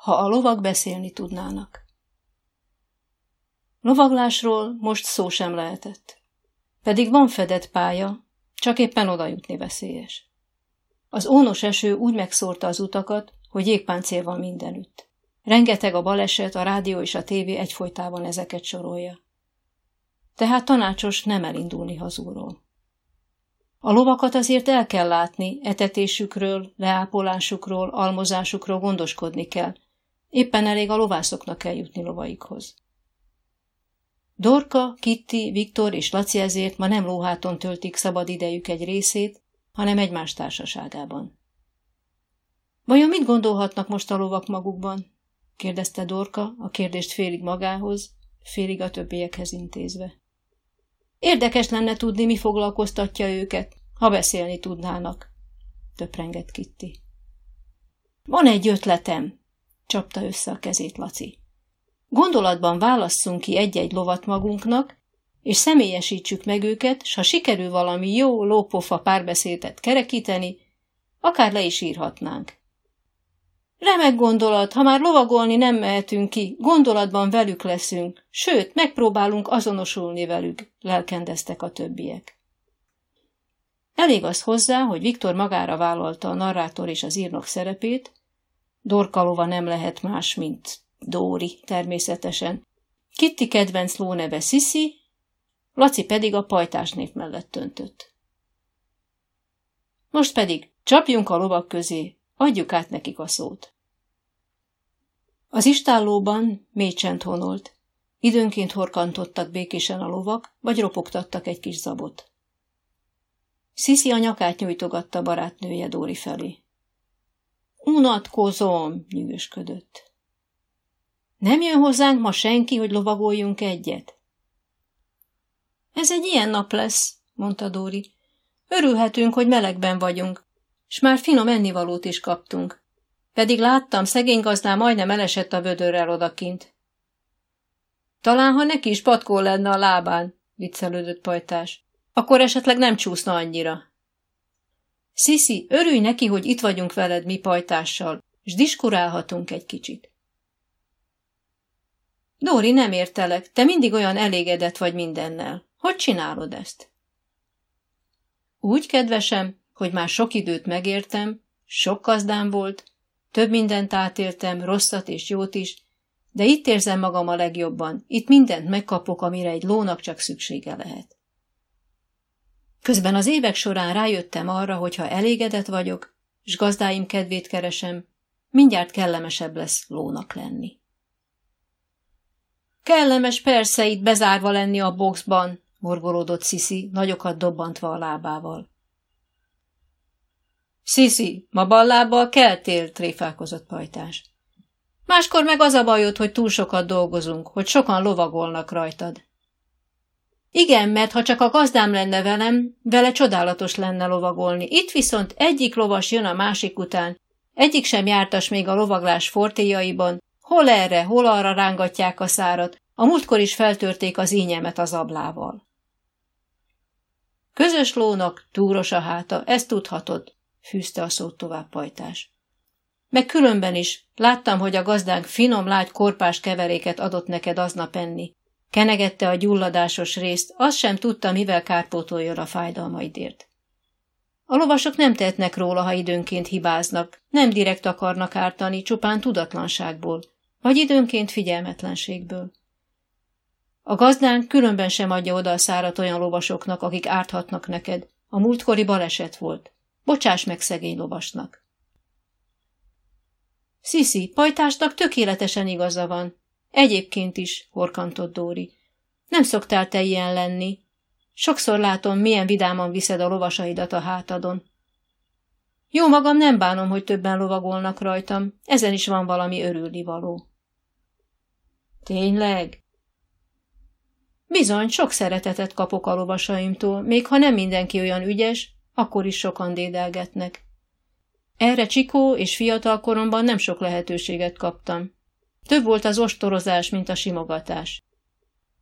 ha a lovak beszélni tudnának. Lovaglásról most szó sem lehetett. Pedig van fedett pálya, csak éppen oda jutni veszélyes. Az ónos eső úgy megszórta az utakat, hogy jégpáncél van mindenütt. Rengeteg a baleset, a rádió és a tévé egyfolytában ezeket sorolja. Tehát tanácsos nem elindulni hazúról. A lovakat azért el kell látni, etetésükről, leápolásukról, almozásukról gondoskodni kell. Éppen elég a lovászoknak jutni lovaikhoz. Dorka, Kitty, Viktor és Laci ezért ma nem lóháton töltik szabad idejük egy részét, hanem egymás társaságában. Vajon mit gondolhatnak most a lovak magukban? kérdezte Dorka, a kérdést félig magához, félig a többiekhez intézve. Érdekes lenne tudni, mi foglalkoztatja őket, ha beszélni tudnának, töprengett Kitty. Van egy ötletem, csapta össze a kezét Laci. Gondolatban válasszunk ki egy-egy lovat magunknak, és személyesítsük meg őket, s ha sikerül valami jó, lópofa párbeszédet kerekíteni, akár le is írhatnánk. Remek gondolat, ha már lovagolni nem mehetünk ki, gondolatban velük leszünk, sőt, megpróbálunk azonosulni velük, lelkendeztek a többiek. Elég az hozzá, hogy Viktor magára vállalta a narrátor és az írnok szerepét, Dorkalova nem lehet más, mint Dóri természetesen. Kitti kedvenc lóneve Sisi, Laci pedig a pajtás név mellett töntött. Most pedig csapjunk a lovak közé, adjuk át nekik a szót. Az istállóban mély csend honolt. Időnként horkantottak békésen a lovak, vagy ropogtattak egy kis zabot. Sziszi a nyakát nyújtogatta barátnője Dóri felé. Unatkozom, nyűgösködött. Nem jön hozzánk ma senki, hogy lovagoljunk egyet? Ez egy ilyen nap lesz, mondta Dóri. Örülhetünk, hogy melegben vagyunk, s már finom ennivalót is kaptunk. Pedig láttam, szegény gazdám majdnem elesett a vödörrel odakint. Talán, ha neki is patkó lenne a lábán, viccelődött pajtás, akkor esetleg nem csúszna annyira. Sziszi, örülj neki, hogy itt vagyunk veled mi pajtással, s diskurálhatunk egy kicsit. Dóri, nem értelek, te mindig olyan elégedett vagy mindennel. Hogy csinálod ezt? Úgy, kedvesem, hogy már sok időt megértem, sok gazdám volt, több mindent átéltem, rosszat és jót is, de itt érzem magam a legjobban, itt mindent megkapok, amire egy lónak csak szüksége lehet. Közben az évek során rájöttem arra, hogy ha elégedett vagyok, s gazdáim kedvét keresem, mindjárt kellemesebb lesz lónak lenni. Kellemes persze itt bezárva lenni a boxban, morgolódott Sziszi, nagyokat dobbantva a lábával. Sziszi, ma ballábbal keltél, tréfálkozott pajtás. Máskor meg az a bajod, hogy túl sokat dolgozunk, hogy sokan lovagolnak rajtad. Igen, mert ha csak a gazdám lenne velem, vele csodálatos lenne lovagolni. Itt viszont egyik lovas jön a másik után, egyik sem jártas még a lovaglás fortéjaiban, hol erre, hol arra rángatják a szárat, a múltkor is feltörték az ínyemet az ablával. Közös lónak túros a háta, ezt tudhatod, fűzte a szót tovább pajtás. Meg különben is, láttam, hogy a gazdánk finom, lágy korpás keveréket adott neked aznap enni. Kenegette a gyulladásos részt, azt sem tudta, mivel kárpótoljon a fájdalmaidért. A lovasok nem tehetnek róla, ha időnként hibáznak, nem direkt akarnak ártani, csupán tudatlanságból, vagy időnként figyelmetlenségből. A gazdánk különben sem adja oda a szárat olyan lovasoknak, akik árthatnak neked. A múltkori baleset volt. Bocsáss meg szegény lovasnak. Sziszi, pajtásnak tökéletesen igaza van. Egyébként is, horkantott Dóri. Nem szoktál te ilyen lenni. Sokszor látom, milyen vidáman viszed a lovasaidat a hátadon. Jó magam nem bánom, hogy többen lovagolnak rajtam, ezen is van valami örülni való. Tényleg? Bizony, sok szeretetet kapok a lovasaimtól, még ha nem mindenki olyan ügyes, akkor is sokan dédelgetnek. Erre csikó és fiatal koromban nem sok lehetőséget kaptam. Több volt az ostorozás, mint a simogatás.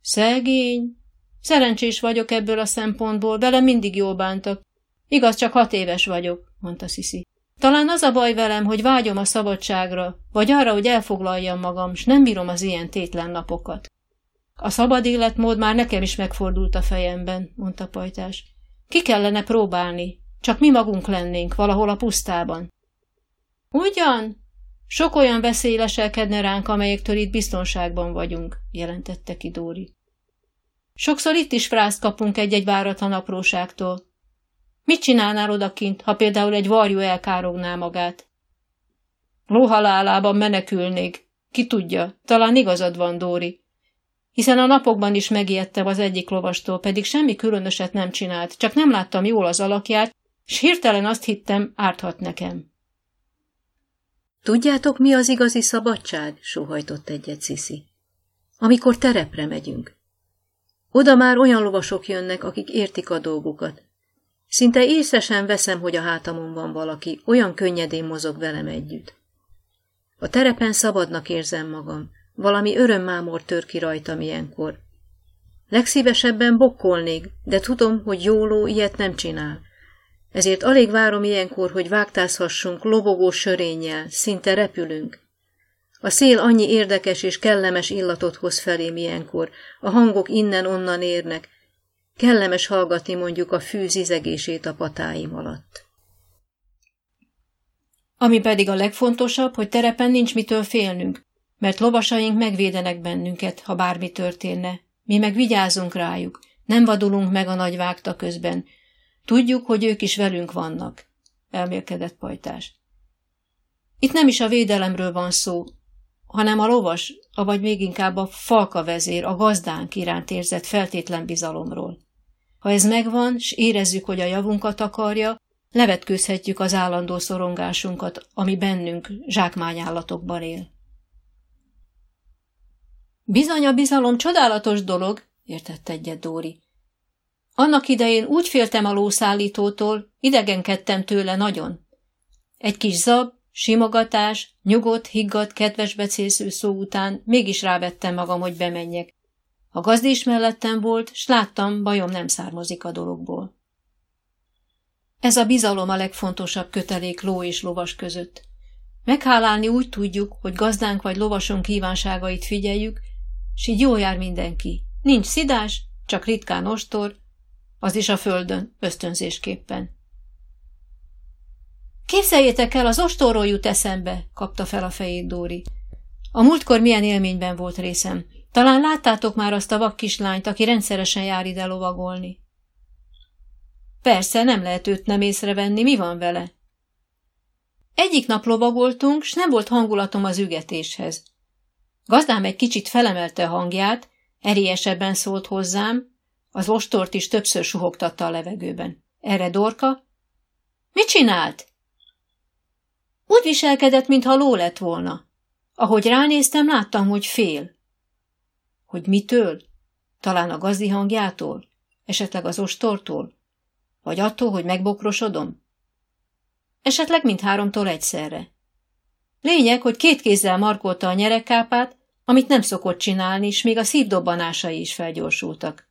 Szegény. Szerencsés vagyok ebből a szempontból, vele mindig jól bántak. Igaz, csak hat éves vagyok, mondta Sziszi. Talán az a baj velem, hogy vágyom a szabadságra, vagy arra, hogy elfoglaljam magam, s nem bírom az ilyen tétlen napokat. A szabad életmód már nekem is megfordult a fejemben, mondta Pajtás. Ki kellene próbálni, csak mi magunk lennénk valahol a pusztában. Ugyan? Sok olyan veszély leselkedne ránk, amelyektől itt biztonságban vagyunk, jelentette ki Dóri. Sokszor itt is frászt kapunk egy-egy váratlan apróságtól. Mit csinálnál odakint, ha például egy varjú elkárogná magát? Lóhalálában menekülnék. Ki tudja, talán igazad van, Dóri. Hiszen a napokban is megijedtem az egyik lovastól, pedig semmi különöset nem csinált, csak nem láttam jól az alakját, s hirtelen azt hittem, árthat nekem. Tudjátok, mi az igazi szabadság? sóhajtott egyet Sziszi. Amikor terepre megyünk. Oda már olyan lovasok jönnek, akik értik a dolgukat. Szinte észre sem veszem, hogy a hátamon van valaki, olyan könnyedén mozog velem együtt. A terepen szabadnak érzem magam, valami örömmámor tör ki rajtam ilyenkor. Legszívesebben bokkolnék, de tudom, hogy jóló ilyet nem csinál. Ezért alig várom ilyenkor, hogy vágtázhassunk lobogó sörénnyel, szinte repülünk. A szél annyi érdekes és kellemes illatot hoz felém ilyenkor, a hangok innen-onnan érnek, kellemes hallgatni mondjuk a fű zizegését a patáim alatt. Ami pedig a legfontosabb, hogy terepen nincs mitől félnünk, mert lovasaink megvédenek bennünket, ha bármi történne. Mi meg vigyázunk rájuk, nem vadulunk meg a nagy vágta közben, Tudjuk, hogy ők is velünk vannak, elmélkedett pajtás. Itt nem is a védelemről van szó, hanem a lovas, avagy még inkább a falka vezér, a gazdánk iránt érzett feltétlen bizalomról. Ha ez megvan, s érezzük, hogy a javunkat akarja, levetkőzhetjük az állandó szorongásunkat, ami bennünk zsákmányállatokban él. Bizony a bizalom csodálatos dolog, értett egyet Dóri. Annak idején úgy féltem a lószállítótól, idegenkedtem tőle nagyon. Egy kis zab, simogatás, nyugodt, higgadt, kedves becésző szó után mégis rávettem magam, hogy bemenjek. A gazdi is mellettem volt, s láttam, bajom nem származik a dologból. Ez a bizalom a legfontosabb kötelék ló és lovas között. Meghálálni úgy tudjuk, hogy gazdánk vagy lovasunk kívánságait figyeljük, s így jól jár mindenki. Nincs szidás, csak ritkán ostor, az is a földön, ösztönzésképpen. Képzeljétek el, az ostorról jut eszembe, kapta fel a fejét Dóri. A múltkor milyen élményben volt részem. Talán láttátok már azt a vak kislányt, aki rendszeresen jár ide lovagolni. Persze, nem lehet őt nem észrevenni, mi van vele? Egyik nap lovagoltunk, s nem volt hangulatom az ügetéshez. Gazdám egy kicsit felemelte a hangját, erélyesebben szólt hozzám, az ostort is többször suhogtatta a levegőben. Erre Dorka? Mit csinált? Úgy viselkedett, mintha ló lett volna. Ahogy ránéztem, láttam, hogy fél. Hogy mitől? Talán a gazdi hangjától? Esetleg az ostortól? Vagy attól, hogy megbokrosodom? Esetleg mindháromtól egyszerre. Lényeg, hogy két kézzel markolta a nyerekápát, amit nem szokott csinálni, és még a szívdobbanásai is felgyorsultak.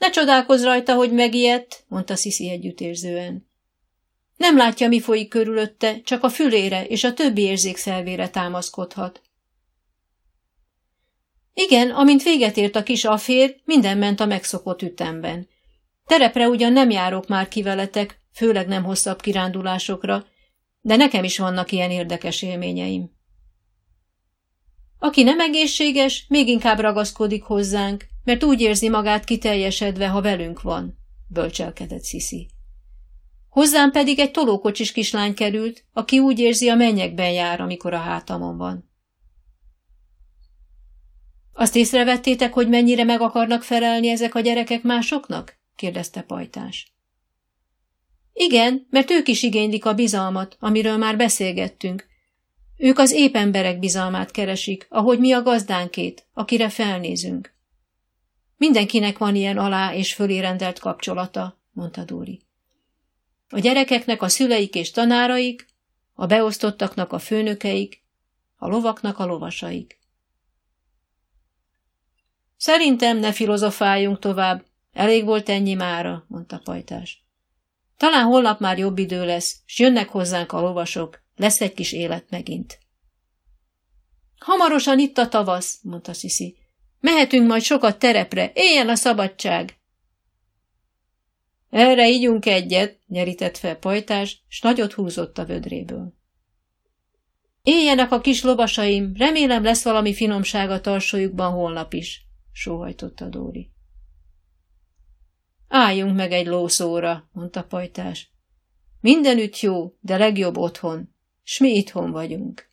Ne csodálkozz rajta, hogy megijedt, mondta Sziszi együttérzően. Nem látja, mi folyik körülötte, csak a fülére és a többi érzékszelvére támaszkodhat. Igen, amint véget ért a kis afér, minden ment a megszokott ütemben. Terepre ugyan nem járok már kiveletek, főleg nem hosszabb kirándulásokra, de nekem is vannak ilyen érdekes élményeim. Aki nem egészséges, még inkább ragaszkodik hozzánk, mert úgy érzi magát kiteljesedve, ha velünk van, bölcselkedett Sziszi. Hozzám pedig egy tolókocsis kislány került, aki úgy érzi, a mennyekben jár, amikor a hátamon van. Azt észrevettétek, hogy mennyire meg akarnak felelni ezek a gyerekek másoknak? kérdezte Pajtás. Igen, mert ők is igénylik a bizalmat, amiről már beszélgettünk. Ők az ép emberek bizalmát keresik, ahogy mi a gazdánkét, akire felnézünk. Mindenkinek van ilyen alá és fölé rendelt kapcsolata, mondta Dóri. A gyerekeknek a szüleik és tanáraik, a beosztottaknak a főnökeik, a lovaknak a lovasaik. Szerintem ne filozofáljunk tovább, elég volt ennyi mára, mondta Pajtás. Talán holnap már jobb idő lesz, s jönnek hozzánk a lovasok, lesz egy kis élet megint. Hamarosan itt a tavasz, mondta Sziszi. Mehetünk majd sokat terepre, éljen a szabadság! Erre ígyunk egyet, nyerített fel pajtás, s nagyot húzott a vödréből. Éljenek a kis lovasaim, remélem lesz valami finomság a tarsójukban holnap is, sóhajtotta Dóri. Álljunk meg egy lószóra, mondta pajtás. Mindenütt jó, de legjobb otthon, s mi itthon vagyunk.